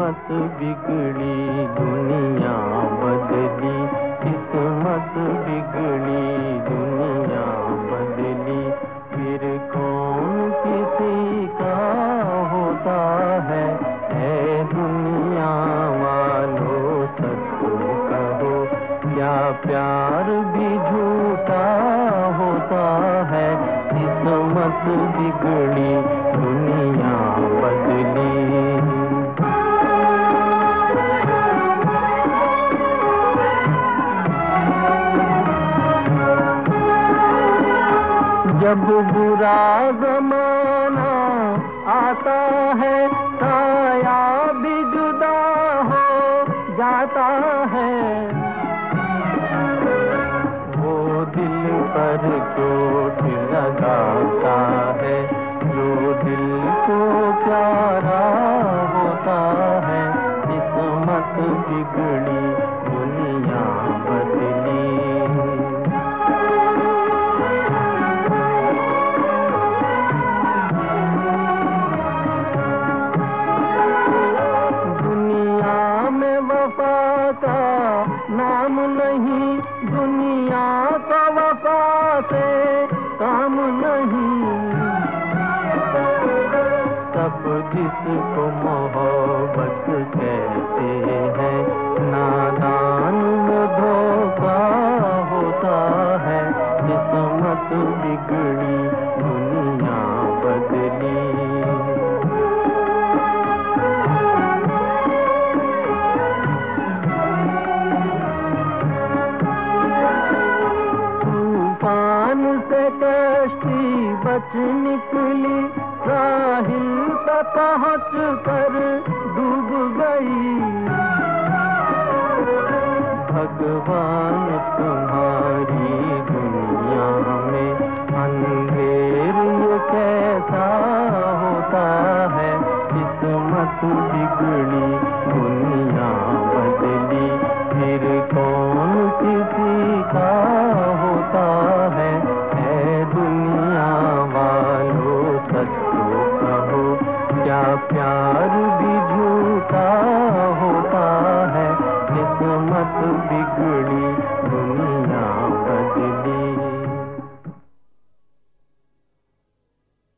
किस्मत बिगड़ी, दुनिया बदली। किस्मत बिगड़ी, दुनिया बदली। फिर कौन किसी का होता है? है दुनिया वालों सच कहो। क्या प्यार भी झूठा जब बुरा जमाना आता है साया भी जुदा हो जाता है। वफा का नाम नहीं दुनिया का वफा से काम नहीं। सब जिसको मोहब्बत कहते हैं, नादान धोखा होता है, किस्मत बिगड़ी कश्ती बच निकली साहिल पे पहुँच कर डूब गई। भगवान तुम्हारी दुनिया में अंधेर कैसा होता है? किस्मत बिगड़ी, दुनिया बदली, फिर कौन किसी झूठा